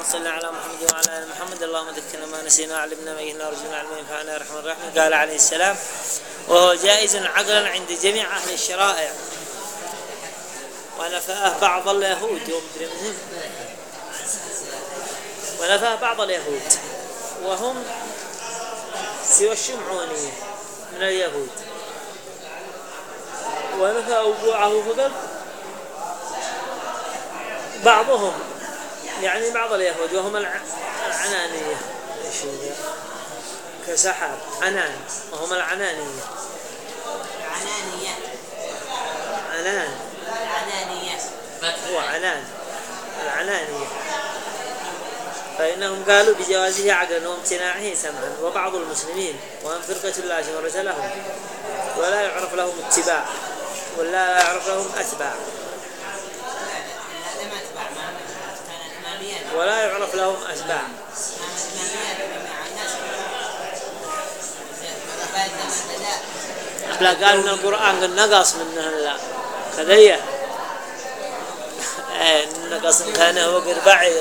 اللهم صل على محمد وعلى آل محمد. اللهم ذكرنا ما نسينا وعلمنا ما يهنا ورزقنا علما ينفعنا. يا رحمن الرحيم قال عليه السلام وهو جائز عقلا عند جميع أهل الشرائع. ونفاه بعض اليهود. ونفاه بعض اليهود. وهم سوى الشمعونية من اليهود. ونفى وقوعه فقط بعضهم يعني بعض اليهود وهم الع- العنانية؟ كسحاب عنان. وهم العنانية. عنانية عنان. عنانية هو عنان. العنانية. فإنهم قالوا بجوازه عقلا وامتناعه سمعا. وبعض المسلمين وهم فرقة لا شهرة لهم. ولا يعرف لهم اتباع. ولا يعرف لهم أتباع هذا ما تبع ما كان إماميات ولا يعرف لهم أتباع ما لا قال إن القرآن قد نقص منه لا إيه، نقص إن كان هو قربعي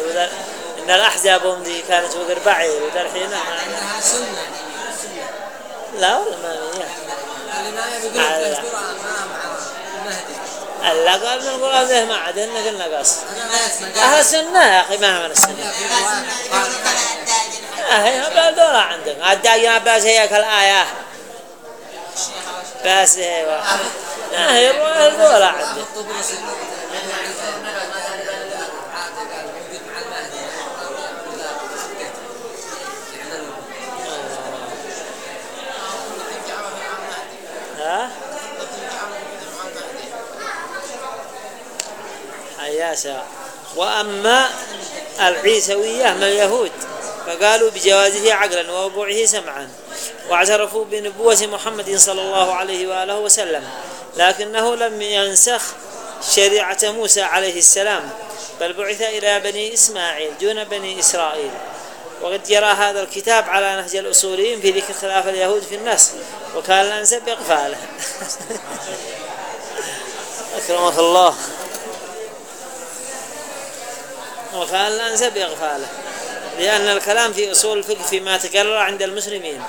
إن الأحزاب هم دي كانت وقربعي وذا الحين لا ولا ما هي الإمام يقول على- في القرآن ما مع المهدي لا ان القران ده ما عاد انه قد نقص هذا ما يسمع أهل السنة يا أخي ما من السنة. أهي هبل دولة عندك. الداجن بس هيك الآية. بس أيوه أهي دولة عندك. ها؟ حياسة وأما العيسوية من اليهود فقالوا بجوازه عقلا ووقوعه سمعا. واعترفوا بنبوة محمد صلى الله عليه وآله وسلم لكنه لم ينسخ شريعة موسى عليه السلام بل بعث إلى بني إسماعيل دون بني إسرائيل. وقد جرى هذا الكتاب على نهج الأصوليين في ذكر خلاف اليهود في النسخ وكان الأنسب إقفاله أكرمك الله. وكان الأنسب إغفاله لأن الكلام في أصول الفقه فيما تكرر عند المسلمين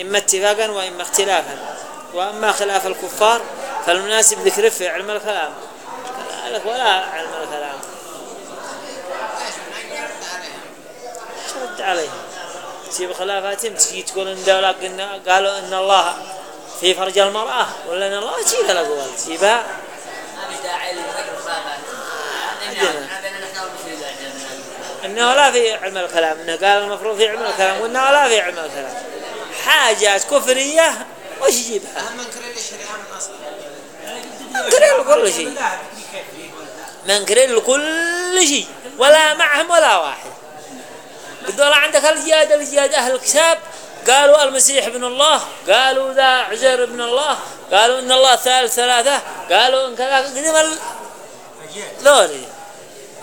إما اتفاقا وإما اختلافا. وأما خلاف الكفار فالمناسب ذكره في علم الكلام لك ولا علم الكلام. شرد عليهم. تجيب خلافاتهم تجي تقول إن دولة قالوا إن الله في فرج المرأة ولا إن الله تجيب الأقوال تجيبها. في داعي لذكر خلافات عندنا. عندنا نحن المفيد عندنا إنه لا في علم الكلام. إنه قال المفروض في علم الكلام وإنه لا في علم الكلام. حاجات كفرية وش يجيبها؟ أهم من كل منكرين لكل شيء منكرين لكل شيء ولا معهم ولا واحد. قدوا عندك الجهاد الجهاد أهل الكتاب. قالوا المسيح ابن الله قالوا ذا عزير ابن الله قالوا إن الله ثالث ثلاثة قالوا إن كذا قدم ال- ذولي.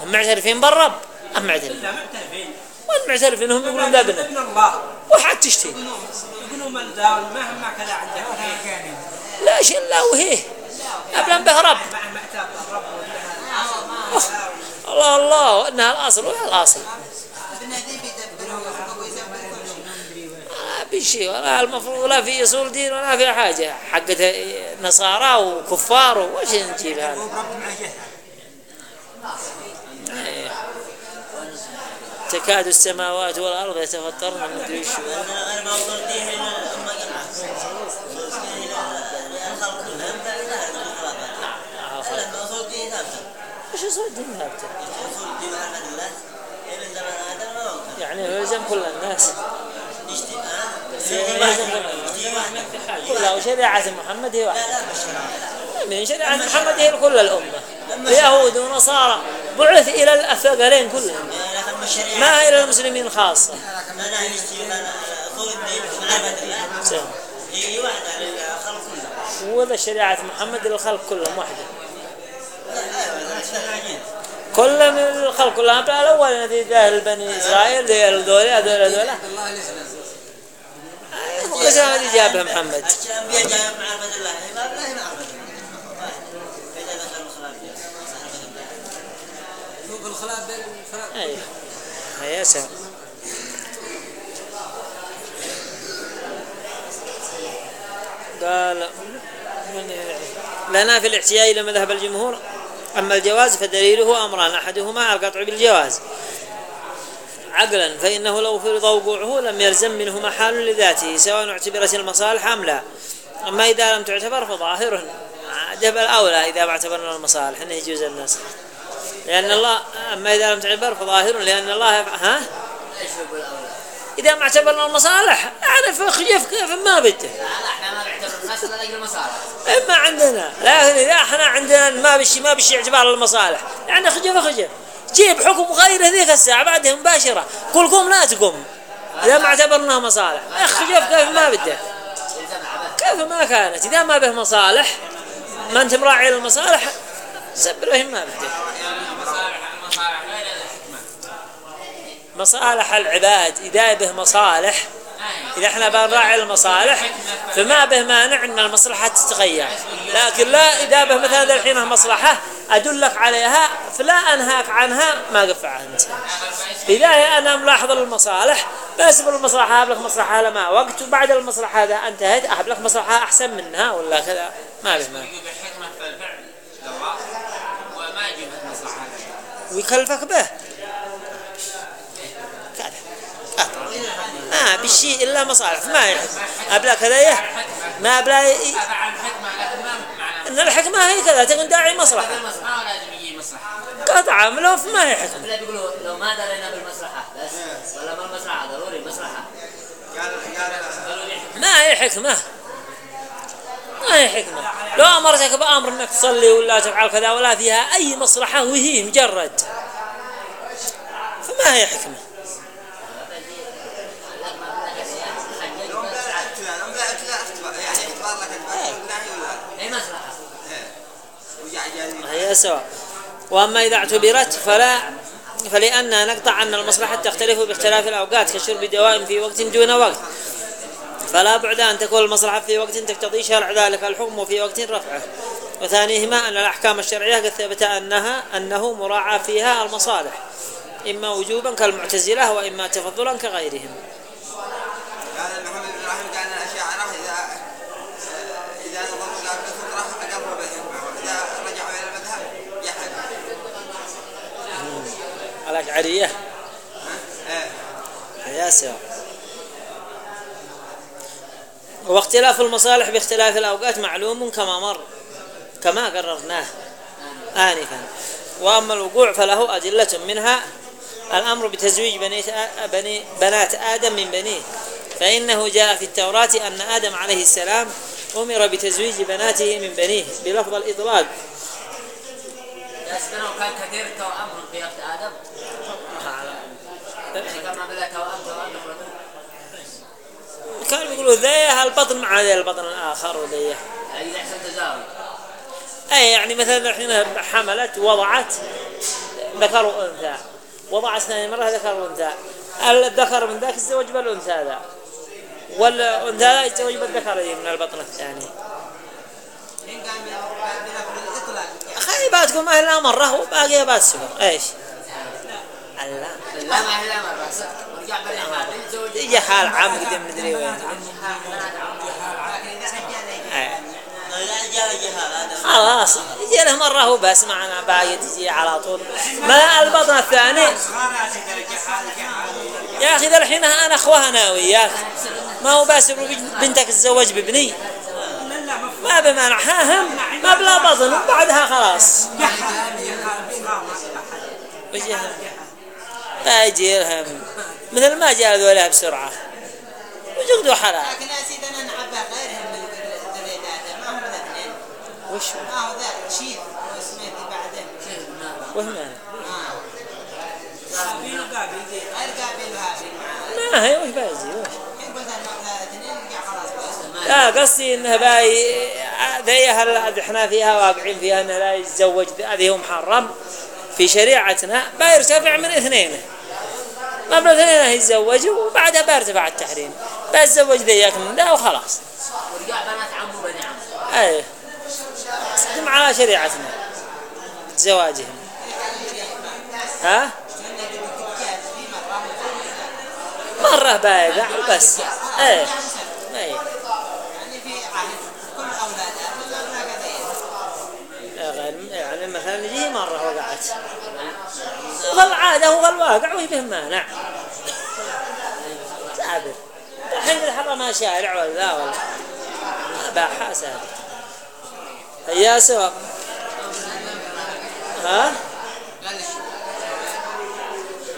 هم معترفين بالرب. أم معترفين لا معترفين. والمعترفين هم يقولون ذا ابن الله. وحد تشتي يقولون من ذا ما هم ما كذا عنده لا شيء لا وهي أبلا به رب. الله الله وإنها الأصل ولا الأصل. ما في شيء. ولا المفروض ولا في أصول دين ولا في حاجة. حقت نصارى وكفار وش نجيب هذا إيه. تكاد السماوات والأرض يتفطرن من مدري شو كلهم لا ما وصلت إلى ثابته وش ما وصلت يعني يلزم كل الناس. كلها وشريعه محمد هي لا بالشرع من شريعة محمد هي لكل الأمة. يهود ونصارى بعث إلى الثقلين كلهم. ما إلى المسلمين سم. هي وذا شريعة محمد للخلق كلهم واحدة كل من الخلق كلهم. بلا الأول الذي ذا بني إسرائيل ذي هذول هذول الله الإسلام اللي جابه محمد. الانبياء سوا قال لنا في الاحتياج إلى مذهب الجمهور أما الجواز فدليله أمران أحدهما القطع بالجواز. عقلا فإنه لو فرض وقوعه لم يلزم منه محال لذاته سواء اعتبرت المصالح أم لا. أما إذا لم تعتبر فظاهر. جبل أولى إذا اعتبرنا المصالح أنه يجوز الناس لأن الله أما إذا لم تعتبر فظاهر لأن الله يفع- ها؟ إذا ما اعتبرنا المصالح أنا في ما بده لا لا إحنا ما نعتبر المصالح ما عندنا. لكن إذا إحنا عندنا ما بشي ما بشي اعتبار المصالح. يعني خجف خجف جيب حكم غير هذيك الساعة بعدها مباشرة كل قوم لا تقوم إذا ما اعتبرناها مصالح. أخي خجف كيف ما بده كيف ما كانت؟ إذا ما به مصالح ما أنت مراعي المصالح سبر ما بده المصالح المصالح غير الحكمة مصالح العباد إذا به مصالح إذا إحنا بنراعي المصالح فما به مانع أن المصلحة تتغير. لكن لا إذا به مثلا الحين مصلحة أدلك عليها فلا أنهاك عنها ما قفعها أنت. إذا أنا ملاحظ المصالح بس بالمصلحة أهب لك مصلحة لما وقت وبعد المصلحة هذا أنتهت أهب لك مصلحة أحسن منها ولا كذا؟ ما به مانع. يجيب الحكمة في الفعل دواء وما يجيب المصلحة ويكلفك به كذا ما بالشيء إلا مصالح ما يحب أبلا كذا ما أبلا ي- إن الحكمة هي كذا تكون داعي مصلحة. المصلحة لازم يجي مصلحة. قطعة ملو ما هي حكمة. بيقولوا لو ما درينا بالمصلحة بس. ولا ما المصلحة ضروري مصلحة. ما هي حكمة. ما هي حكمة. لو أمرتك بأمر أنك تصلي ولا تفعل كذا ولا فيها أي مصلحة وهي مجرد. فما هي حكمة لو لا اعتبار لو لا اعتبار يعني اعتبار لك النهي ولا هي مصلحة وجع سواء. وأما إذا اعتبرت فلا فلأنها نقطع أن المصلحة تختلف باختلاف الأوقات كشرب دواء في وقت دون وقت. فلا بعد أن تكون المصلحة في وقت تقتضي شرع ذلك الحكم وفي وقت رفعه. وثانيهما أن الأحكام الشرعية قد ثبت أنها أنه مراعى فيها المصالح إما وجوبا كالمعتزلة وإما تفضلا كغيرهم قال محمد بن إبراهيم قال ان الاشاعره اذا اذا نظروا إلى الفطره اقروا بالحكمه واذا رجعوا إلى المذهب جحد الأشعرية يا سلام واختلاف المصالح باختلاف الأوقات معلوم كما مر كما قررناه آنفا. وأما الوقوع فله أدلة منها الأمر بتزويج بني بني بنات آدم من بنيه. فإنه جاء في التوراة أن آدم عليه السلام أمر بتزويج بناته من بنيه بلفظ الإطلاق. كانوا كان كثير توأم في وقت آدم يعني كما بلا توأم توأم أخرجوا كانوا يقولوا ذي البطن مع ذي البطن الآخر وذي. يعني يحصل تزاوج. أي يعني مثلا الحين حملت وضعت ذكر وأنثى. وضعت ثاني مرة ذكر وأنثى. الذكر من ذاك يتزوج بالأنثى ذا. والأنثى ذا يتزوج بالذكر من البطن الثاني. خيباتكم ما هي لا مرة وباقي بات سبر إيش؟ الله لا. ما هي لا حال يجي مدري وين. خلاص يجي له مرة هو بس معنا باقي تجي على طول. ما البطن الثاني؟ يا أخي ذا الحين أنا أخوها ناوي ياك ما هو بس بنتك تتزوج بابني. ما بمانع. ها هم. ما بلا بطن. وبعدها خلاص. وجه هم لا يجي لهم مثل ما جاء ذولا بسرعة. وجقدوا حلال. لكن يا سيدنا نعبه غيرهم من الذريات ما هم الاثنين وش؟ ما هو ذا؟ شيء واسمه بعده وهم قابيل وقابيل ذي غير وهابيل معاه ما هي وش بايزي وش؟ لا قصدي انه باي ذي هل إحنا فيها واقعين فيها انه لا يتزوج هذه هو محرم في شريعتنا بيرتفع من اثنين. ما بالاثنين يتزوجوا وبعدها بيرتفع التحريم بيتزوج ذيك من ذا وخلاص. ورجع بنات عمه بني عمه أي. تقدم على شريعتنا. زواجهم. ها؟ مرة مرة بايقع بس. إيه إيه يعني في عهد كل أولادها ما كذا يجي مرة وقعت وظل عادة هو الواقع وهي به مانع. سابر الحين إذا حرمها شارع ولا لا ولا ما باعها سابر هيا سوا ها؟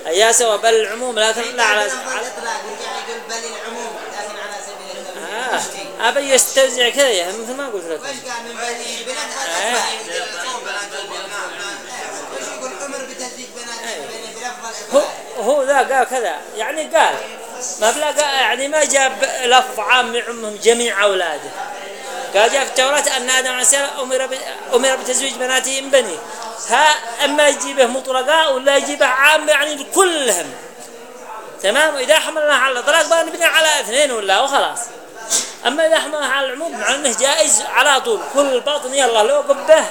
هيا سوا بل العموم لكن لا على على يقول بل العموم لكن على سبيل آه. أبي يستوزع كذا مثل ما قلت لك. وش قال من بني؟ بنات إيه. وش يقول عمر بتزويج بنات بني بلفظ هو هو ذا قال كذا. يعني قال ما بلا يعني ما جاب لفظ عام يعمهم جميع أولاده. قال جاء في التوراة أن آدم عليه السلام أمر أمر بتزويج بناته من بنيه. ها أما يجيبه مطلقا ولا يجيبه عام يعني كلهم. تمام؟ وإذا حملناه على الإطلاق بقى نبني على اثنين ولا وخلاص. أما إذا حملناه على العموم مع أنه جائز على طول. كل بطن يلا لو قبه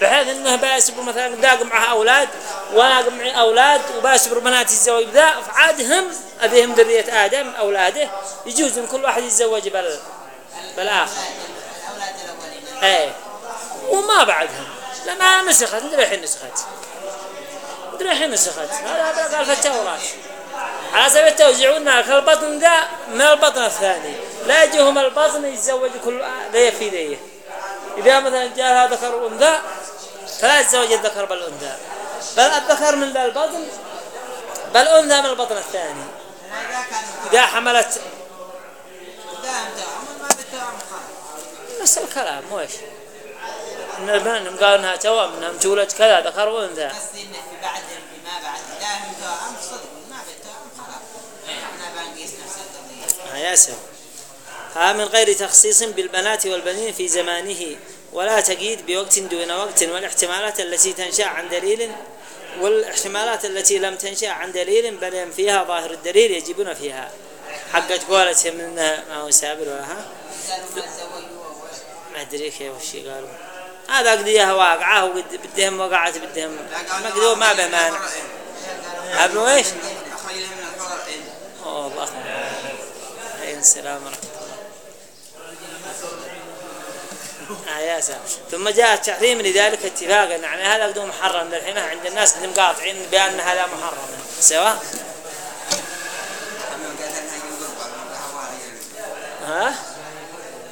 بحيث إنه باسبر مثلا داق معها أولاد وأنا معي أولاد وباسبر بنات الزواج ذا فعاد هم أبيهم ذرية آدم أولاده يجوز إن كل واحد يتزوج بال بالآخر. إيه. وما بعدهم. لما نسخت الحين نسخت. الحين نسخت. هذا قال في التوراة على سبيل التوزيع قلنا لك البطن ذا من البطن الثاني. لا يجيهم البطن يتزوج كل ذي في ذي. إذا مثلا جاء ذكر وأنثى فلا يتزوج الذكر بالأنثى. بل الذكر من ذا البطن؟ بل أنثى من البطن الثاني. إذا حملت ما نفس الكلام وش البنات قالوا إنها توأم إنها تولد كذا ذكر وانثى قصدي انه في بعدهم فيما بعد دائم توام صدق ما بالتوام خلاص إحنا بنقيس نفس القضية آه يا سلام ها من غير تخصيص بالبنات والبنين في زمانه ولا تقييد بوقت دون وقت والاحتمالات التي تنشأ عن دليل والاحتمالات التي لم تنشأ عن دليل بل ينفيها ظاهر الدليل يجبون فيها. حقت قولتهم انها ما هو سابر ولا ها ما أدري كيف وش قالوا. هذا قضية واقعة وقد بدهم وقعت بدهم. مقدور ما به مانع قالوا إيش؟ من أوه الله. السلام ورحمة الله آه يا سلام. ثم جاء التحريم لذلك اتفاقا. يعني هذا قدوم محرم. الحين عند الناس قدم قاطعين بأن هذا محرم سواء ها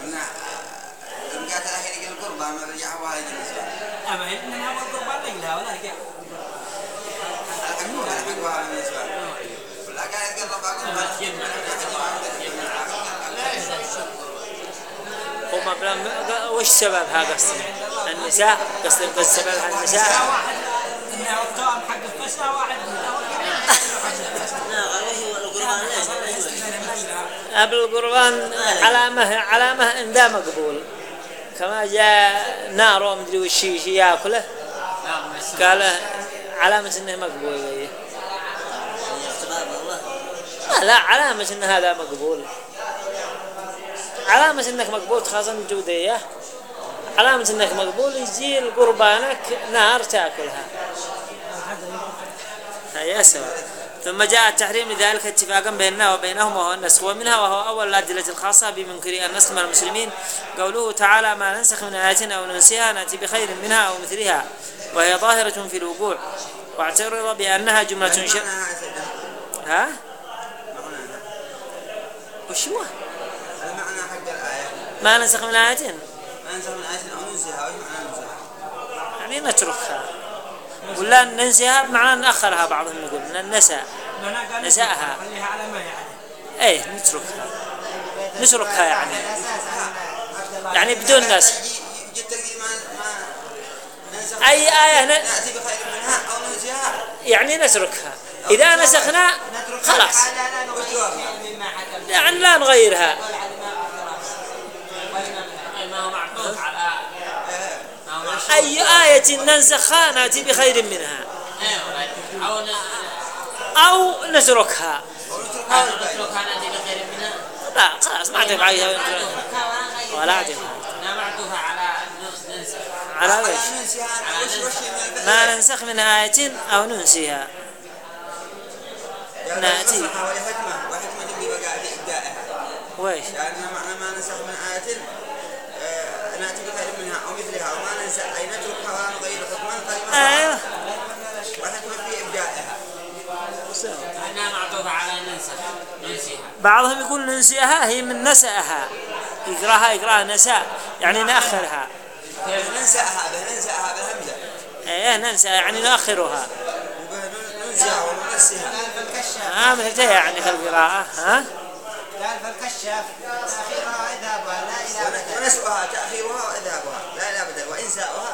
لما قالت الأخير يقول قربة ما رجع حواري أما هي إنها أول قربان رجلها ولا رجع الحقوها الحقوها بالنسبة ولا قال يقول ربع هم بلا وش النساء؟ قصدي قصد سببها النساء واحد إنها التوأم حق الفشلة واحد. قبل القربان علامة علامة إن ذا مقبول. كما جاء نار ومدري وش ياكله؟ قال علامة إنه مقبول. لا لا علامة إن هذا مقبول. علامة إنك مقبول خاصة جودية. علامة إنك مقبول يجي قربانك نار تاكلها. يا سواء ثم جاء التحريم لذلك اتفاقا بيننا وبينهم وهو النسخ ومنها وهو أول الأدلة الخاصة بمنكري النسخ من المسلمين. قوله تعالى ما ننسخ من آية أو ننسيها نأتي بخير منها أو مثلها. وهي ظاهرة في الوقوع. واعترض بأنها جملة شر ها؟ وش هو؟ ما ننسخ من آية ما ننسخ من آية أو ننسيها وش معنى ننسيها؟ يعني نتركها ولا ننسيها بمعنى نأخرها بعضهم يقول ننسى نساءها. خليها على ما يعني. إيه نتركها. نتركها يعني. يعني بدون نسخ. أي آية. نأتي بخير منها أو ننسيها. يعني نتركها. إذا نسخنا خلاص. يعني لا نغيرها ما هو معطوف على ما هو معطوف أي آية ننسخها نأتي بخير منها؟ أو نتركها. أو نتركها نأتي بخير منها لا خلاص ما عندك عليها ولا لا معطوفة على أن ننسى على وش ما ننسخ من آية أو ننسيها. نأتي. وهي حكمة قاعد إبدائها ويش يعني معنى ما ننسخ من آية آه، نأتي بخير منها أو مثلها وما ننسى أي نتركها ولا نغير حكما فلما أيوه والحكمة في إبدائها انها معطوفه على ننسخ ننسيها بعضهم يقول ننسيها هي من نسأها. يقراها يقراها نساء يعني نأخرها. ننساها به ننساها بالهمزة إيه ننسى يعني نؤخرها وبه ننساها وننسيها ها مثل يعني في القراءة. ها؟ قال فالكشاف تأخيرها إذهابها لا أبدا ونسؤها تأخيرها وإذهابها هو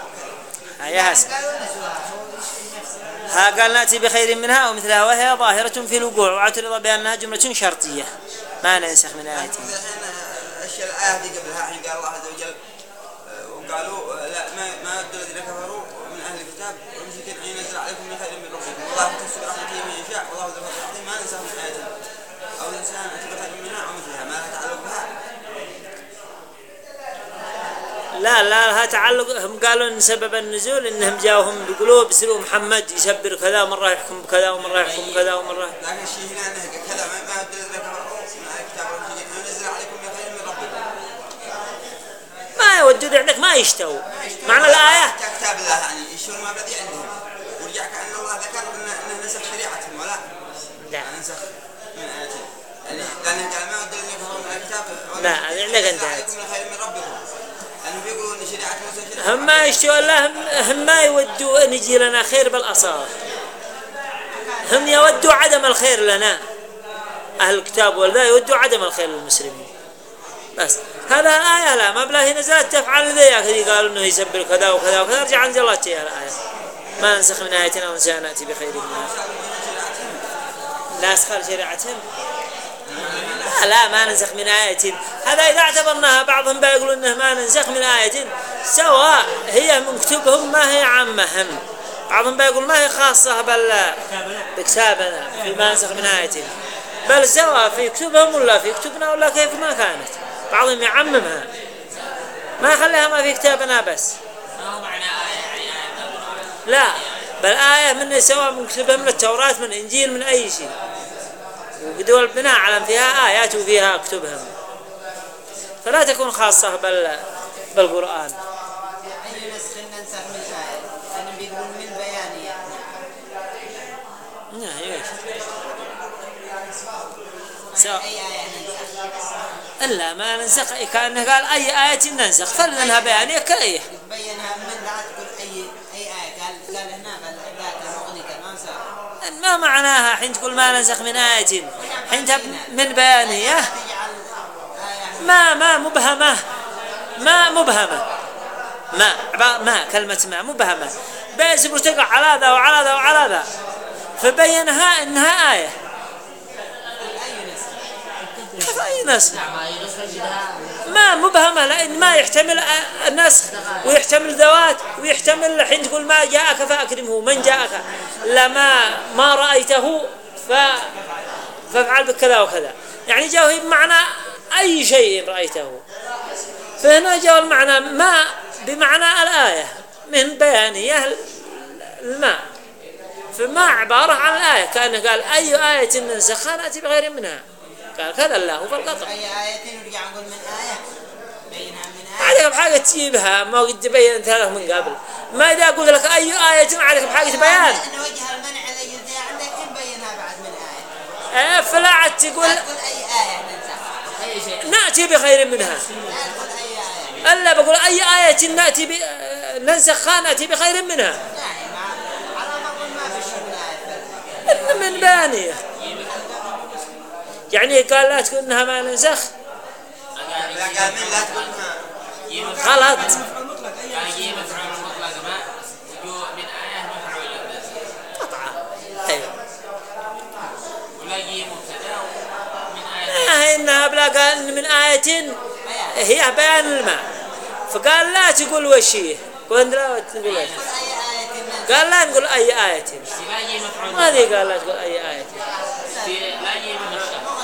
يشبه نفسه ها قال نأتي بخير منها ومثلها وهي ظاهرة في الوقوع وأعترض بأنها جملة شرطية. ما ننسخ من آية. اشياء الايه دي قبلها الحين قال الله عز وجل آه، وقالوا آه، لا ما ما يبدو الذين كفروا من أهل الكتاب. والمشركين ان ينزل عليكم من خير من ربكم؟ والله يختص برحمته من يشاء والله ذو الفضل العظيم. ما ننسى من آية. أو الانسان اتي بخير منها أو مثلها ما لها تعلق بها لا لا لها تعلق هم قالوا إن سبب النزول إنهم جاوهم بيقولوا بيصيروا محمد يسبر كذا مرة يحكم بكذا ومرة يحكم بكذا ومرة. لكن الشيء هنا إنه كذا ما ما ان يوجد عندك ما يشتوا معنى الآية؟ كتاب الله يعني الشغل ما بدي عندهم. ورجع كأن الله ذكر انه نسخ شريعتهم ولا؟ لا. ننسخ من آياتهم. يعني لأنه قال ما يكفرون من الكتاب لا، عندك أنت. هم ما يشتوا الله هم, ما يودوا ان يجي لنا خير بالأصالة هم يودوا عدم الخير لنا. أهل الكتاب ولا يودوا عدم الخير للمسلمين بس. هذا الآية لا ما بلا هي نزلت تفعل ذي كذي قالوا إنه يسبر كذا وكذا وكذا رجع عند الله تيها الآية ما ننسخ من آية أو نسيها نأتي بخير منها ناسخ لشريعتهم لا لا ما ننسخ من آية. هذا إذا اعتبرناها بعضهم بيقولوا إنه ما ننسخ من آية. سواء هي من كتبهم ما هي عامة. هم بعضهم بيقول ما هي خاصة بل بكتابنا في ما ننسخ من آية. بل سواء في كتبهم ولا في كتبنا ولا كيف ما كانت. بعضهم يعممها. ما يخليها ما في كتابنا بس. لا بل آية من سواء من كتبهم من التوراة من إنجيل من أي شيء. وقدوا البناء على فيها آيات وفيها كتبهم فلا تكون خاصة بال بالقرآن. ننسخ إلا ما ننسخ كأنه قال أي آية ننسخ فلنها بيانية كأيه بينها من لا تقول أي أي آية قال قال هنا بل ذاك المغني كمان صار ما معناها حين تقول ما ننسخ من آية؟ حين تب من بيانية ما ما مبهمة. ما مبهمة. ما ما كلمة ما مبهمة. بس بتقع على ذا وعلى ذا وعلى ذا. فبينها إنها آية. نسخ؟ كيف أي نسخ؟ ما مبهمة لأن ما يحتمل النسخ ويحتمل ذوات ويحتمل الحين تقول ما جاءك فأكرمه من جاءك؟ لما ما رأيته ف فافعل بكذا وكذا. يعني جاء بمعنى أي شيء رأيته. فهنا جاء المعنى ما بمعنى الآية من بيانية الماء. فما عبارة عن الآية كأنه قال أي آية ننسخها نأتي بغير منها. قال كذا الله فالقطع أي آية نرجع نقول من آية؟ بينها من آية. عليك بحاجة تجيبها ما قد بينت لك من قبل. ما إذا قلت لك أي آية عليك بحاجة بيان. لأن وجه المنع الذي قلتها عندك نبينها بعد من آية. إيه، فلا عاد تقول لا تقول أي آية ننسخ أي شيء. نأتي بخير منها. لا تقول أي آية ألا بقول أي آية نأتي ب... ننسخها نأتي بخير منها. يعني ما ما من آية. إن من بانية. يعني قال لا تقول إنها ما ننسخ غلط. أيوة. آه إنها بلا قال من آية هي بيان الماء. فقال لا تقول وشيه قلت لا تقول قال لا نقول أي آية. ما قال لا تقول أي آية.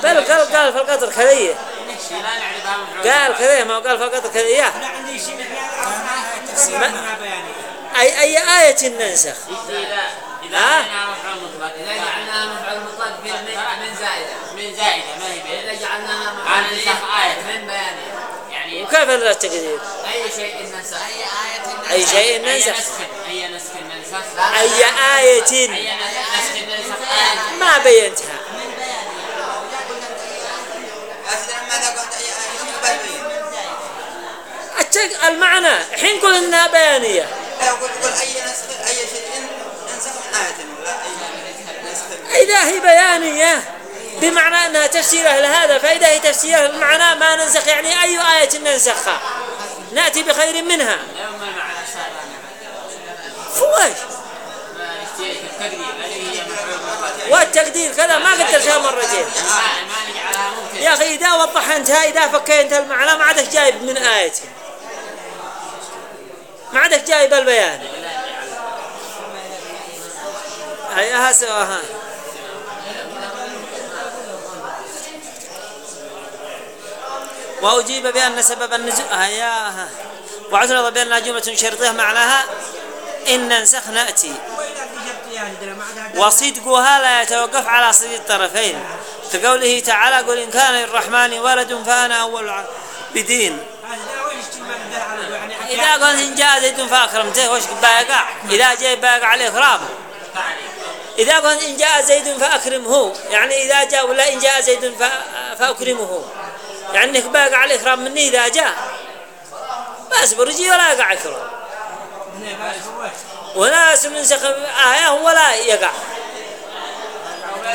بل قال قال في القطر كذية مفعول قال كذا ما هو قال في القطر كذية أنا عندي شيء ما- أي أي آية ننسخ؟ إذا إذا ها؟ جعلناها مفعول مطلق إذا جعلناها مفعول مطلق من زائدة. من زائدة ما هي بين إذا جعلناها مكان نسخ آية. من بيانها يعني وكيف هذا التقدير؟ أي شيء ننسخ؟ أي آية أي شيء أي ننسخ؟ نسخ أي نسخ ننسخ؟ أي آية أي نسخ ننسخ؟ آية ما بينتها من بيانها ويقول لك يا سيدي أنا ماذا قلت أي آية شو بيبين؟ التق... المعنى. حين قل انها بيانيه أي نسخ أي شيء نسخ إذا هي بيانية بمعنى انها تفسيره لهذا فإذا هي تفسيره المعنى ما ننسخ يعني أي آية ننسخها؟ نأتي بخير منها. فوش والتقدير كذا ما مرتين ما نجعلها ممكن يا أخي إذا وضحت انتها إذا فكيت المعنى ما عادك جايب من إيه ما عادك جايب البيان هيا سواها وأجيب بأن سبب النزول هيا واعترض بأنها جملة شرطية معناها إن ننسخ نأتي. وصدقها لا يتوقف على صدق الطرفين. كقوله تعالى قل إن كان للرحمن ولد فأنا أول العابدين هذا درا وين يشتري ما عنده على يعني إذا قلت إن جاء زيد فأكرمته وش بايقع إذا جاء بايقع عليه إكرام إذا قلت إن جاء زيد فأكرمه يعني إذا جاء ولا إن جاء زيد فأكرمه. يعني إنك بايقع عليه إكرام مني إذا جاء. بس برجي ولا يقع إكرام وناس ننسخ آية ولا يقع.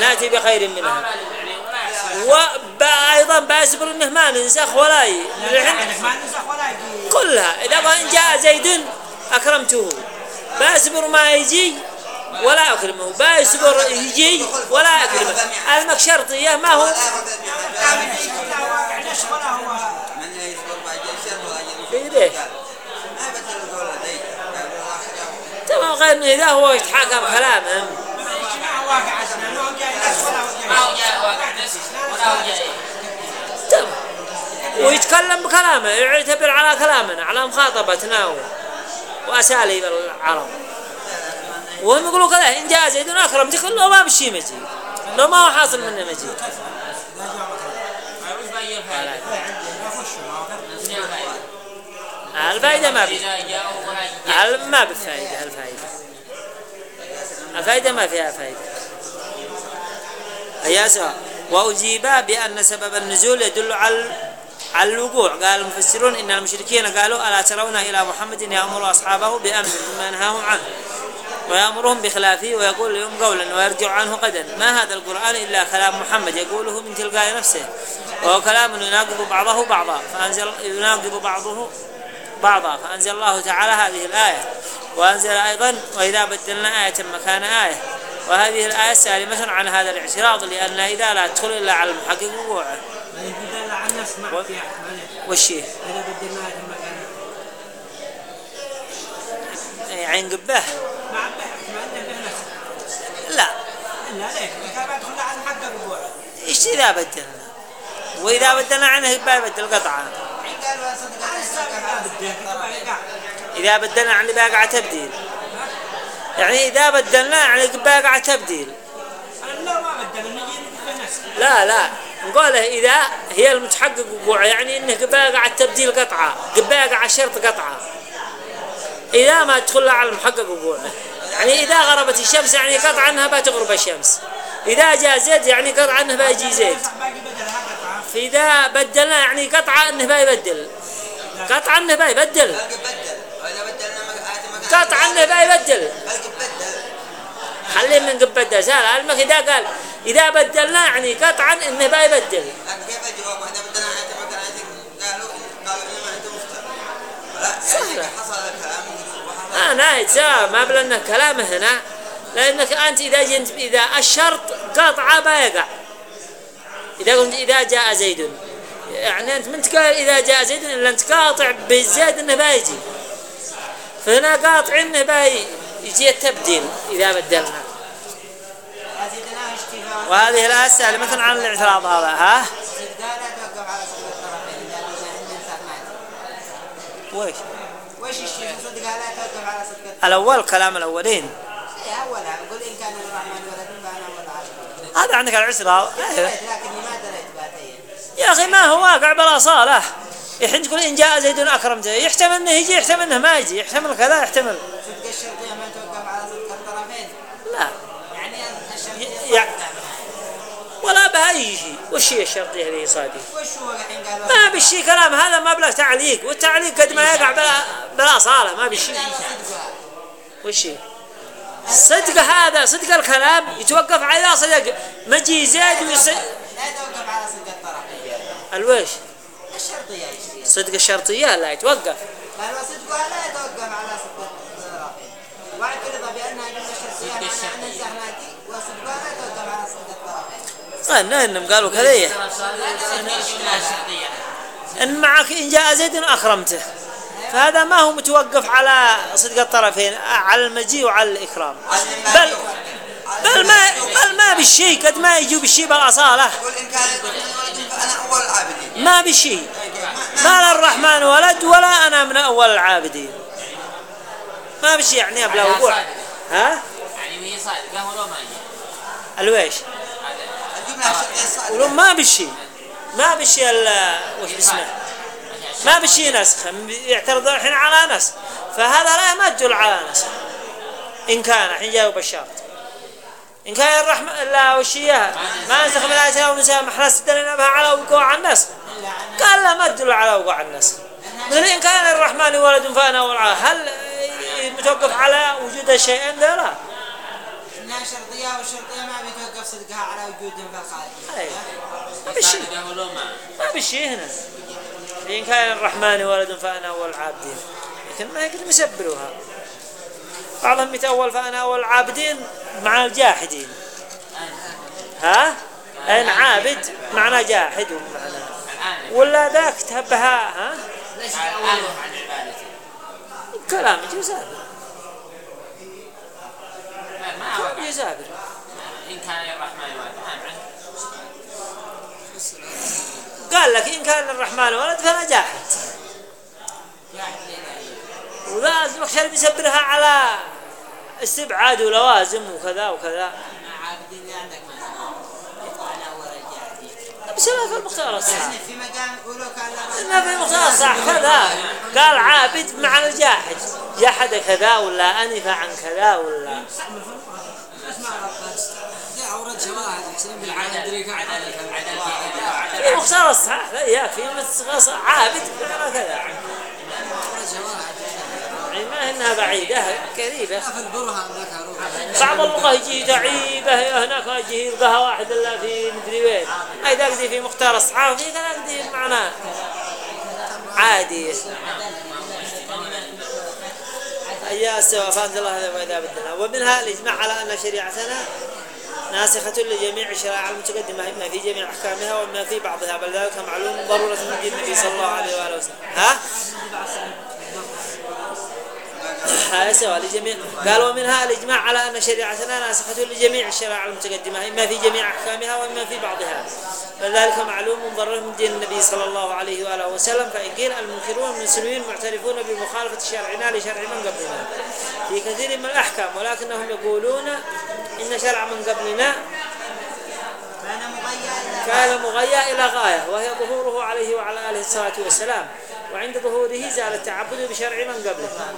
نأتي بخير منها. وأيضا بأسبر إنه ما ننسخ ولا ي... كلها إذا إن جاء زيد أكرمته. بأسبر ما يجي ولا أكرمه. بأسبر يجي ولا أكرمه. المك شرطية ما هو؟ من تمام غير إنه إذا هو يتحاكم كلامهم تمام. ويتكلم بكلامه يعتبر على كلامنا على مخاطبتنا وأساليب العرب. وهم يقولوا كذا إن جاء زيد أكرمتك لو ما بشي مجي لو ما هو حاصل منه مجي وش بيجي الفائدة؟ ما في ما بفائدة الفائدة الفائدة ما فيها فائدة سواء وأجيب بأن سبب النزول يدل على على الوقوع. قال المفسرون إن المشركين قالوا ألا ترون إلى محمد يأمر أصحابه بأمر مما نهاهم عنه ويأمرهم بخلافه ويقول لهم قولا ويرجع عنه قدا ما هذا القرآن إلا كلام محمد يقوله من تلقاء نفسه وهو كلام يناقض بعضه بعضا. فأنزل يناقض بعضه بعضا. فأنزل الله تعالى هذه الآية وأنزل أيضا وإذا بدلنا آية مكان آية. وهذه الآية سالمة عن هذا الاعتراض لأن إذا لا تدخل إلا على المحقق وقوعه. بدل عن الناس ما في احتمال والشيء اذا بدلنا هذا المكان عين قبة؟ ما لا. لا بدخل حق الربوع. إيش إذا بدلنا؟ وإذا بدلنا عنه ما كتب يقع إذا بدلنا عن باقع تبديل. يعني إذا بدلنا عن باقع تبديل. ما بدل لا لا. نقوله إذا هي المتحقق وقوع يعني إنه باقع التبديل قطعة باقع شرط قطعة. إذا ما تدخل على المحقق وقوعه. يعني إذا غربت الشمس يعني قطعا أنها بتغرب الشمس. إذا جاء زيد يعني قطعا أنه بيجي زيد. فإذا بدلنا يعني قطعة أنه بيبدل. قطعا أنه بيبدل. قطعا أنه بيبدل. خليه من قبل بدل سهل علمك إذا قال إذا بدلنا يعني قطعا أنه بيبدل لكن كيف الجواب إذا بدلنا قالوا قالوا إنما أنت مفتر لا. يعني حصل الكلام آه ناهد ما بلنا كلامه هنا لأنك أنت إذا جنت إذا الشرط قطعة بيقع إذا قلت إذا جاء زيد. يعني أنت من تقول إذا جاء زيد إلا أنت قاطع بالزيد إنه بيجي فهنا قاطع إنه بي يجي التبديل إذا بدلنا. وهذه الآية سهلة مثلا عن الاعتراض هذا ها؟ لا ويش؟ وش الشيء صدق لا توقف على صدق الأول كلام الأولين. أولها قل إن كان الرحمن ولد فأنا أول هذا عندك العسرة دريت لكني ما دريت باتين يا أخي ما هو واقع بالأصالة الحين تقول إن جاء زيد أكرمته يحتمل إنه يجي يحتمل إنه ما يجي يحتمل كذا يحتمل. صدق الشرطية ما توقف على صدق الطرفين. لا. يعني الشرطية ولا بأي شيء وش هي الشرطية اللي صادق؟ وش هو الحين قالوا ما بالشي كلام. هذا ما بلا تعليق. والتعليق قد ما يقع بلا, بلا صالة. ما بالشي وش هي؟ صدق هذا صدق الكلام. يتوقف على صدق مجي زيد ويصدق لا توقف على صدق الطرفين. الويش الشرطية صدق الشرطية؟ لا يتوقف. قالوا صدقها لا يتوقف على صدق الطرفين. واعترض بأنها جملة شرطية. معنى أن الزهناتي قالنا إنهم قالوا كذا. إن معك إن جاء زيد أكرمته. فهذا ما هو متوقف على صدق الطرفين على المجيء وعلى الإكرام. بل بل ما بل ما بالشيء قد ما يجوا بالشيء كان ولد فأنا أول العابدين. ما بالشيء ما للرحمن ولد ولا أنا من أول العابدين. ما بالشيء يعني بلا وقوع. ها؟ يعني وهي صادقة ولو ما يجي الويش الجملة الشرطية الصادقة ولو ما بالشيء ما ال- وش باسمه؟ ما بالشيء نسخ يعترضون الحين على نسخ. فهذا لا ما تدل على نسخ. إن كان الحين جاوب الشرط إن كان الرحمة لا وش هي؟ ما نسخ من آية أو نساء محلا استدلنا بها على وقوع النسخ. قال لا ما تدل على وقوع النسخ. مثل إن كان الرحمن ولد فأنا والعا هل متوقف على وجود ذولا؟ لا. إنها شرطية والشرطية ما بيتوقف صدقها على وجود في الخارج أي. ما ولو ما هنا. إن كان الرحمن ولد فأنا أول العابدين لكن ما يقدر يسبروها. بعضهم يتأول فأنا أول العابدين مع الجاحدين. ها؟ أن عابد معنى جاحد ومعنى. ولا ذاك تهبها ها؟ كلام جزابر وقع جزابر إن كان الرحمن عنه قال لك إن كان الرحمن ولد فأنا جاحد. ولازم أخشى يسبرها على استبعاد ولوازم وكذا وكذا. اللي عندك ما في المختار الصح ما في المختار الصح كذا. قال عابد مع الجاحد. جحد كذا ولا أنف عن كذا ولا. في المختار الصح لا يكفي عابد كذا يعني ما انها بعيدة قريبة بعض اللغة يجي تعيبة هناك يجي يلقاها واحد الا في مدري وين هاي تقضي في مختار الصحافة في كذا تقضي معناه عادي. يا سوا فانت الله وإذا بدنا ومنها الاجماع على أن شريعتنا ناسخة لجميع الشرائع المتقدمة إما في جميع أحكامها وإما في بعضها بل ذلك معلوم ضرورة من النبي صلى الله عليه وآله وسلم ها؟ هذا سواء لجميع قال ومنها الإجماع على أن شريعتنا ناسخة لجميع الشرائع المتقدمة إما في جميع أحكامها وإما في بعضها. بل ذلك معلوم ضرورة من دين النبي صلى الله عليه وآله وسلم فإن قيل المنكرون من المسلمين معترفون بمخالفة شرعنا لشرع من قبلنا. في كثير من الأحكام ولكنهم يقولون إن شرع من قبلنا كان مغيا إلى غاية وهي ظهوره عليه وعلى آله الصلاة والسلام. وعند ظهوره زال التعبد بشرع من قبله.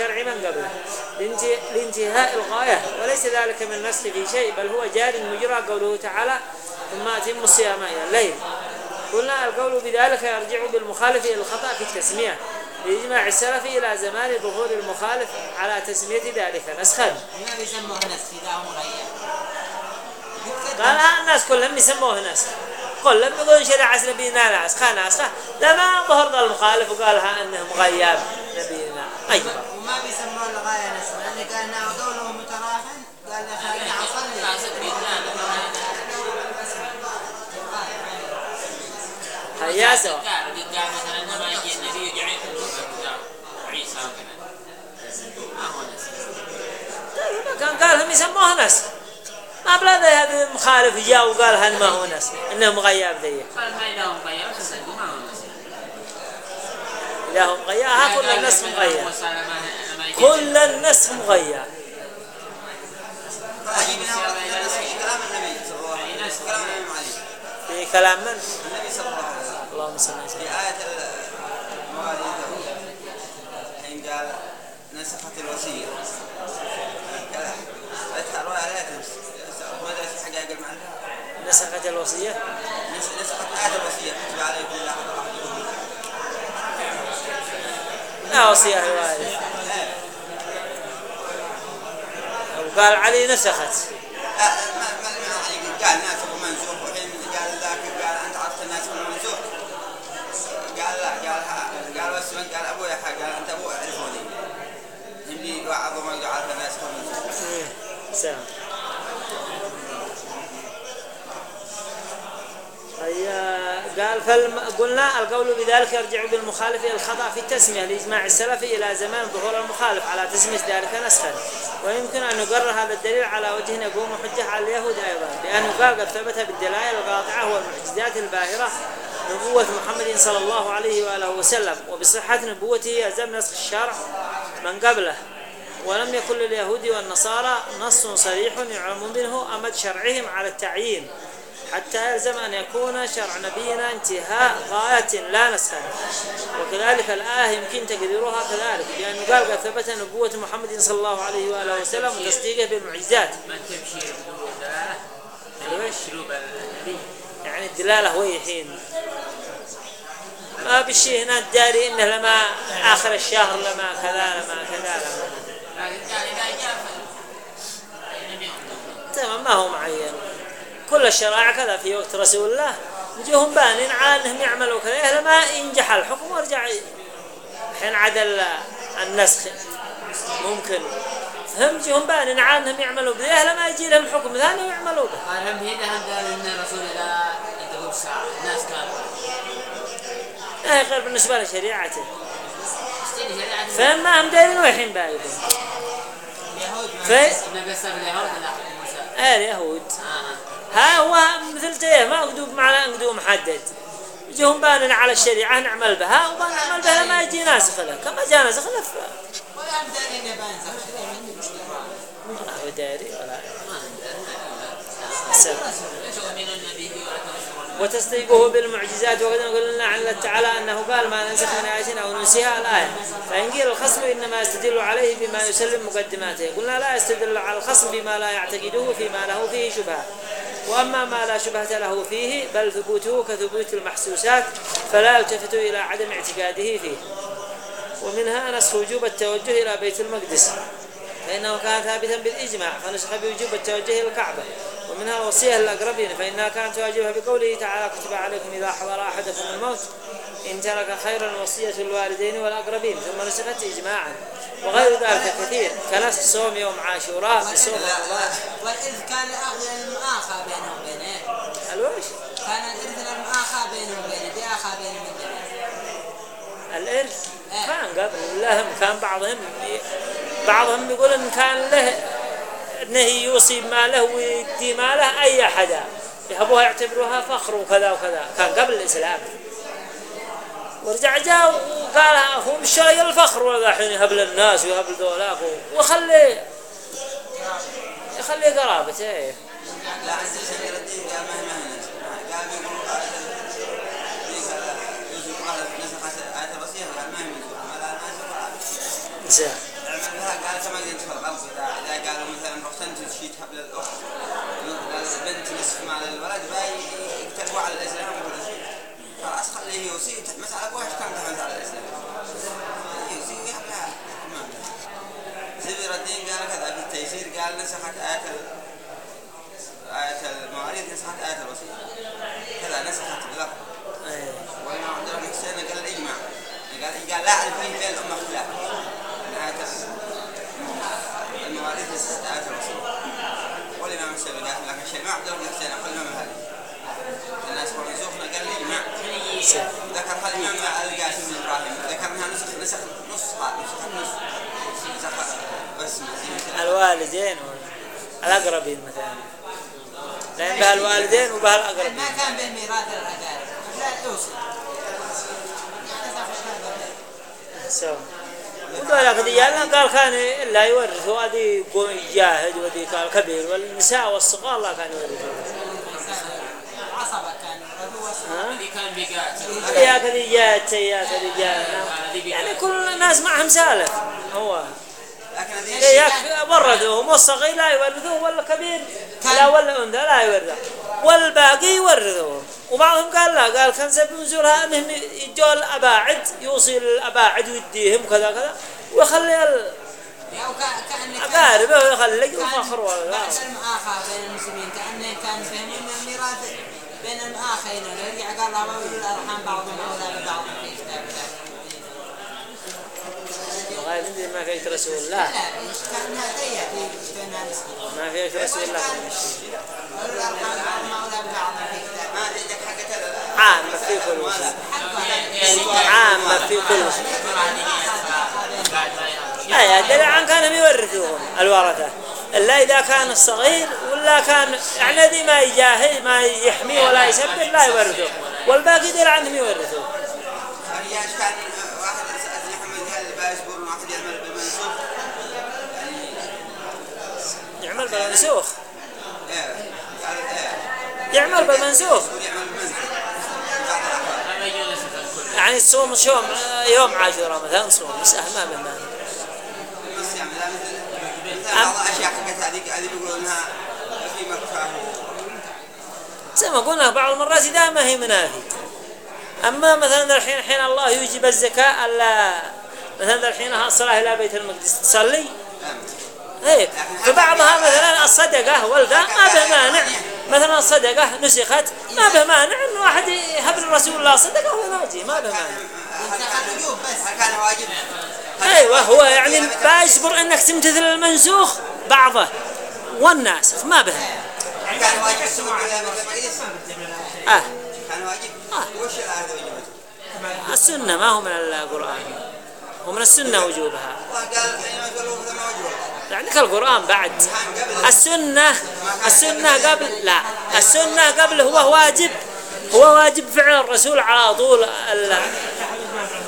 بشرع من قبله لانت- لانتهاء الغاية. وليس ذلك من النسخ في شيء بل هو جار مجرى قوله تعالى ثم أتم الصيام إلى الليل قلنا القول بذلك يرجع بالمخالف إلى الخطأ في التسمية لإجماع السلف إلى زمان ظهور المخالف على تسمية ذلك نسخا. ما بيسموه نسخ؟ إذا هو قال ها الناس كلهم يسموه نسخ. كلهم يقولون شريعة نبينا ناسخة ناسخة لما ظهر المخالف وقال ها إنه مغيب نبينا. أيوه وما بيسموه الغاية نسخ لأن قال إنه قوله متراحل قال خليني أصلي. هيا سوا قال مثلا لما يجي النبي يجي عيسى ما كان قال هم يسموه نسخ ما بلا ذا هذا المخالف جاء وقال هل ما هو نسخ انه مغيب ذي. قال ما هو مغير صدقوا ما هو نسخ اذا هو مغيب ها كل لما يجي كل فأجي منها في كلام في من؟ النبي صلى الله عليه وسلم اللهم صل في وسلم آية المواليد حين قال نسخت الوصية نسخت الوصية. نس- نسخت آية الوصية. كتب عليكم لا حد الله لا وصية الوالد وقال علي نسخت. لا ما ما قال ناسخ ومنسوخ وحين قال ذاك قال انت عرفت الناسخ والمنسوخ قال لا قال ها قال بس من قال أبوي حق قال انت أبوي اعرفوني اللي بعضهم ما عرف الناسخ والمنسوخ إيه، سلام هيا قال فالم... قلنا القول بذلك يرجع بالمخالف إلى الخطأ في التسمية لإجماع السلف إلى زمان ظهور المخالف على تسمية ذلك نسخا. ويمكن أن نقرر هذا الدليل على وجه يقوم حجة على اليهود أيضا لأنه قال قد ثبت بالدلائل القاطعة والمعجزات الباهرة نبوة محمد صلى الله عليه وآله وسلم. وبصحة نبوته يلزم نسخ الشرع من قبله. ولم يكن لليهود والنصارى نص صريح يعلم منه أمد شرعهم على التعيين. حتى يلزم أن يكون شرع نبينا انتهاء غاية لا نسخها وكذلك الآية يمكن تقديرها كذلك لأنه قال قد ثبت نبوة محمد صلى الله عليه وآله وسلم وتصديقه بالمعجزات. تمشي يعني الدلالة وهي حين ما بالشيء هنا الداري إنه لما آخر الشهر لما كذا لما كذا لما تمام ما هو معين. كل الشرائع كذا في وقت رسول الله. يجيهم بانين على انهم يعملوا كذا. لما ينجح الحكم ويرجع ي- الحين عدل النسخ. ممكن. هم يجيهم بانين على انهم يعملوا بذيه لما يجي لهم حكم ثاني ويعملوا به. قال هم هنا هم قال إن الرسول إذا تقول ساعة الناس كانوا هي غير بالنسبة لشريعته. شريعة فما هم دايرين ويحين بايدين اليهود. ما لا حكم موسى. اليهود. آه. ها هو مثل تيه ما قدوم معنا قدوم محدد. يجيهم بانين على الشريعة نعمل بها وما نعمل بها لما يجي ناسخ له كما جاء ناسخ له ف- ولا ما ما داري ولا ما وتصديقه بالمعجزات وقد قلنا عن الله تعالى أنه قال ما ننسخ من آية أو ننسيها الايه فان قيل الخصم إنما يستدل عليه بما يسلم مقدماته. قلنا لا يستدل على الخصم بما لا يعتقده فيما له فيه شبهة. وأما ما لا شبهة له فيه بل ثبوته كثبوت المحسوسات فلا يلتفت إلى عدم اعتقاده فيه. ومنها نسخ وجوب التوجه إلى بيت المقدس. فإنه كان ثابتا بالإجماع فنسخ بوجوب التوجه إلى الكعبة. ومنها الوصية للأقربين فإنها كانت واجبة بقوله تعالى كتب عليكم إذا حضر أحدكم الموت إن ترك خيرا وصية الوالدين والأقربين. ثم نسخت إجماعا. وغير ذلك كثير. كنسخ صوم يوم عاشوراء بصوم رمضان والإذ كان الأخذ المؤاخى بينه وبينه. الوش كان الإرث المؤاخى بينه وبينه بأخى بينه دمه الإرث؟ كان قبل لهم كان بعضهم بعضهم يقول إن كان له أنه يوصي ماله ويدي ماله أي أحد. يهبوها يعتبروها فخر وكذا وكذا. كان قبل الإسلام. ورجع جاء وقال هو مش شايل الفخر ولا الحين يهب للناس ويهب لذولاك ويخلي يخلي قرابته. إيه لا عز شجر الدين قال ما هي ما هي نسخ قال بيقولوا قال ذيك يوسف قال نسخت آية الوصية قال ما هي منسوخة ما لا ناسخ ولا عارف. زين اعمل بها قال كما ينسخ الغلط إذا إذا قالوا مثلا رحت أنت تشيت حبل الأخت قال مال الولد باي يكتبوا على الإسلام وكل شيء. خلاص خليه يوصي. مسألة واحد كان دخلت على الإسلام. يوصي ويهب لها ما زبير الدين قال كذا في التيسير قال نسخت آية آية المواريث نسخت آية الوصية. كذا نسخت إيه. والإمام عبد الرحمن حسين قال الإجماع قال قال لا بين بين الأمة خلاف من آية المواريث نسخت آية الوصية والإمام الشافعي قال لكن الشيخ عبد الرحمن حسين أقل من هذه الناس هو منسوخنا قال الإجماع ذكرها الإمام القاسم بن إبراهيم ذكرها نسخ نسخ نصها نسخ النص نسخ بس الوالدين الأقربين مثلا. لأن بها الوالدين وبها الأقربين. ما كان بين ميراث الأقارب لا يعني شهادة سوا وذولا كذيالنا قال كان لا يورثوا هذه يجاهد وذي قال كبير والنساء والصغار لا كان. ها؟ اللي كان يا كذي جات يا كذي جات يعني كل الناس معهم سالف. هو. ورثوهم والصغير لا يورثوه ولا كبير. لا ولا أنثى لا يورثه والباقي يورثوهم وبعضهم قال لا قال كان سبب نزولها انهم يجوا الأباعد يوصي الأباعد ويديهم كذا كذا ويخلي ال- كان- أقاربه ويخلي الفخر ولا بعد المآخاة بين المسلمين كأنه كان فهمين الميراث بين المآخين ورجع قال الله وأولو الأرحام بعضهم أولى ببعض في كتاب الله عندي ما فيك رسول الله ما فيك رسول الله عامة في كل شيء عامة في كل شيء أي دليل عن كانوا يورثوهم الورثة إلا إذا كان الصغير ولا كان يعني الذي ما يجاهد ما يحمي ولا يسبب لا يورثه. والباقي دليل عنهم يورثوه يعني إيش كان واحد سألني محمد هل بيصبر واحد يعمل بالمنسوخ؟ يعمل بالمنسوخ إيه قال إيه يعمل بالمنسوخ يقول يعمل بالمنسوخ بعض الأحوال ما يجوز الكل يعني تصوم يوم يوم عاشوراء مثلا صوم مسألة ما بمانع بس مثل مثل بعض الاشياء حقت هذيك هذه بيقولوا انها في مكة زي ما قلنا بعض المرات إذا ما هي منافي. أما مثلا الحين الحين الله يوجب الزكاة ألا مثلا الحين الصلاة إلى بيت المقدس تصلي؟ هيك فبعضها مثلا الصدقة والذا ما به مانع مثلا الصدقة نسخت ما به مانع إن واحد يهب لرسول الله صدقة ويناجي ما به مانع؟ أيوه هو يعني باجبر إنك تمتثل المنسوخ بعضه والناسخ ما به كان؟ آه كان واجب؟ وجبت؟ السنة ما هو من القرآن هو من السنة وجوبها فما وجهه يعني كالقرآن بعد. السنة السنة قبل لا السنة قبل هو واجب. هو واجب فعل الرسول على طول ال-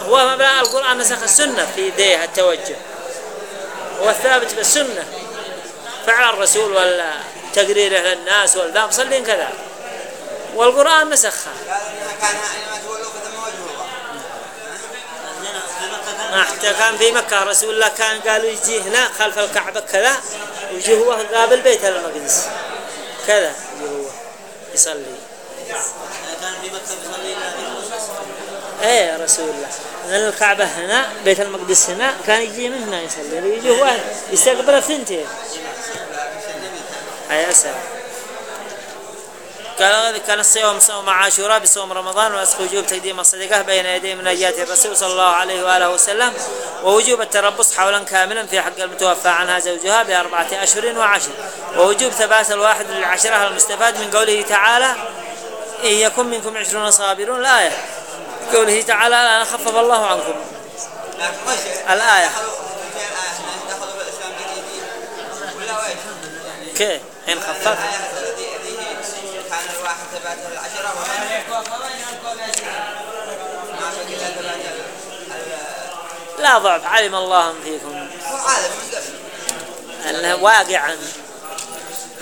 هو مبنى القرآن نسخ السنة في ذي التوجه. هو الثابت بالسنة فعل الرسول ولا للناس والذا مصلين كذا. والقرآن نسخها قال إنها كان حينما تولوا فما وجهه ما حتى كان في مكة. رسول الله كان قالوا يجي هنا خلف الكعبة كذا ويجي هو قابل بيت المقدس. كذا يجي هو يصلي. كان في مكة يصلي إيه رسول الله. من الكعبة هنا بيت المقدس هنا كان يجي من هنا يصلي. يجي هو يستقبل الثنتين. أي أسأل. قال كان الصيام صوم عاشوراء بصوم رمضان واسق وجوب تقديم الصدقة بين يدي مناجاة الرسول صلى الله عليه وآله وسلم ووجوب التربص حولا كاملا في حق المتوفى عنها زوجها بأربعة أشهر وعشر ووجوب ثبات الواحد للعشرة المستفاد من قوله تعالى إن يكن منكم عشرون صابرون الآية. قوله تعالى لا خفف الله عنكم. الآية. كيف؟ حين خفف الآية التي التي كان الواحد ثبات العشرة وما ما في إلا ثبات ال- ال- لا ضعف علم الله فيكم. أنه واقع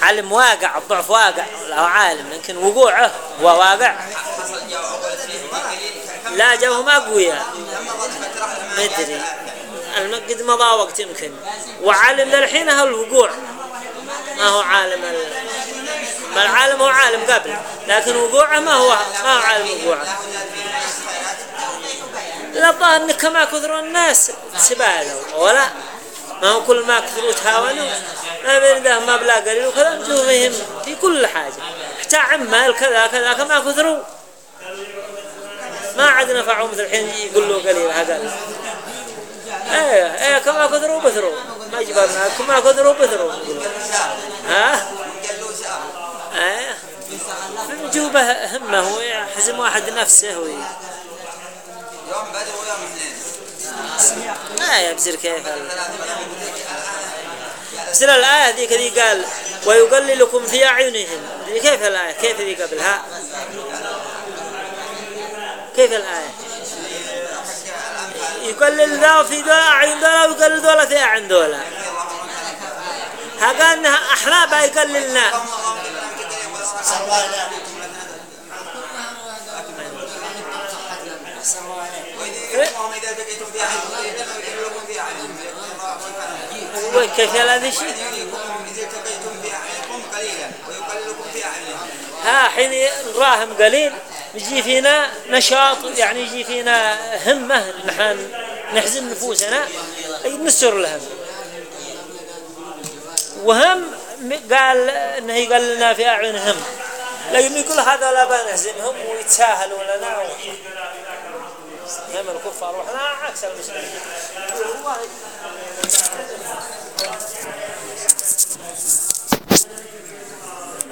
علم واقع الضعف واقع لا هو عالم لكن وقوعه هو واقع. لا جو ما قوية. ما أدري المقد مضى وقت يمكن. وعالم للحين هو الوقوع. ما هو عالم ال... بل عالم هو عالم قبل لكن وقوعه ما هو ما هو عالم وقوعه. لا وجد فيه من الخيرات لا الظاهر ان كما كثر الناس. سبالوا ولا ما هو كل ما كثروا تهاونوا ما بين ده ما بلا قليل وكذا نشوفهم في كل حاجة. حتى عمال كذا كذا كما كثروا. ما عاد نفعوا مثل الحين يقول له قليل هذا. إيه إيه كما كثروا بثروا. ما جبرنا كما كثروا بثروا. يقولوا. ها؟ إيه. في وجوبه همه هو يحزم واحد نفسه وي. ما يبزر كيف؟ بسر الآية ذيك ذي قال ويقللكم في أعينهم. كيف الآية؟ كيف ذي قبلها؟ كيف الآية؟ يقلل ذا في ذا أعين ذولا ويقلل ذولا في أعين ذولا. هذا إحنا بيقللنا اللهم اذا التقيتم في اعينكم قليلا ويقللكم في اعينهم وكيف هذا شيء اذا التقيتم في اعينكم قليلا ويقللكم في اعينهم ها حين نراهم قليل يجي فينا نشاط يعني يجي فينا همة نحن نحزن نفوسنا نسر لهم. وهم قال إنه يقال لنا في اعينهم لكن يقول هذا لا بنهزمهم ويتساهلوا لنا. و... هم الكفار وإحنا عكس المسلمين.